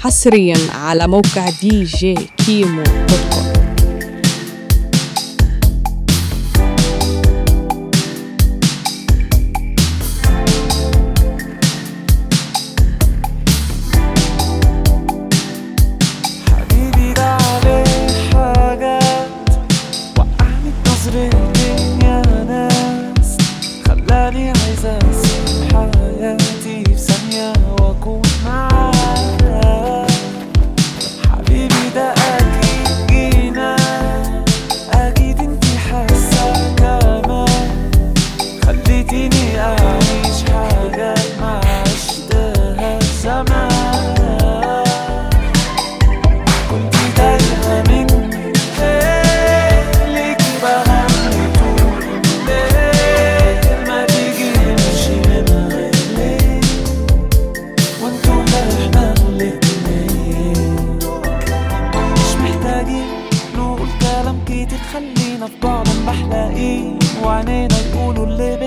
حصريا على موقع دي جي كيمو دوت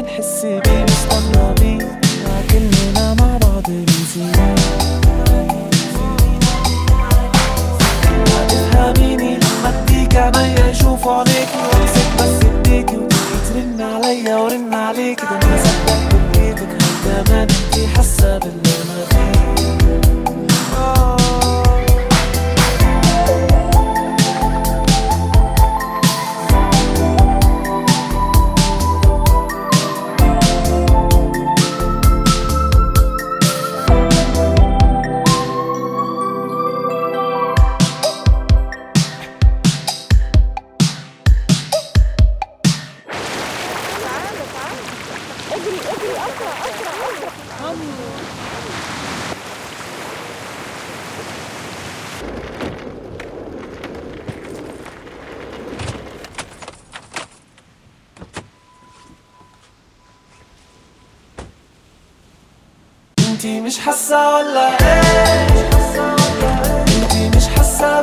بنحس بيه مستغربين لكننا مع بعض بنسيب تفهميني لما أديك عينيا يشوفوا عليكي وأمسك بس ايديكي وتيجي ترن عليا ورن عليكي ده انتي مش حاسة ولا إيه؟ انتي مش حاسة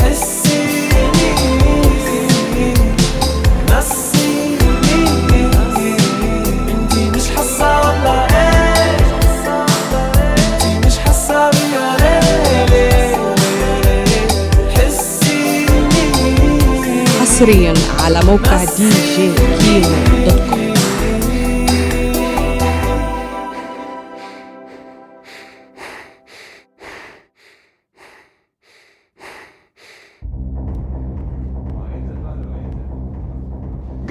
حسيني نسيني. انتي مش حاسة ولا إيه؟ انتي مش حاسة حسيني. حصريا على موقع دي جي كيمو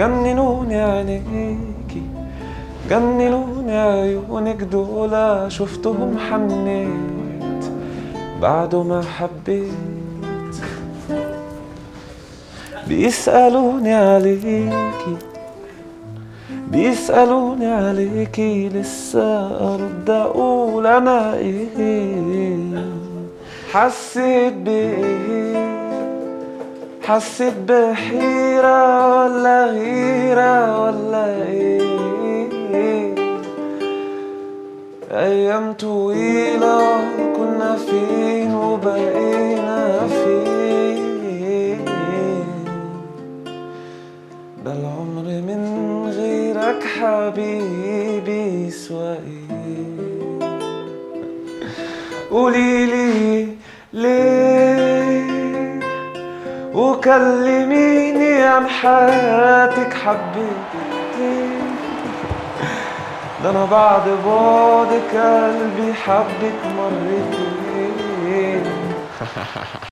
جننوني عينيكي جننوني عيونك دول شفتهم حنيت بعد ما حبيت. بيسألوني عليكي بيسألوني عليكي لسه أرد أقول أنا إيه؟ حسيت بإيه؟ حسيت بحيرة ولا غيرة ولا إيه؟ أيام طويلة كنا فين وبقينا فين؟ ده العمر من غيرك حبيبي يسوى إيه قوليلي ليه وكلميني عن حياتك حبيتك ليه ده أنا بعد بعدك قلبي حبك مرتين.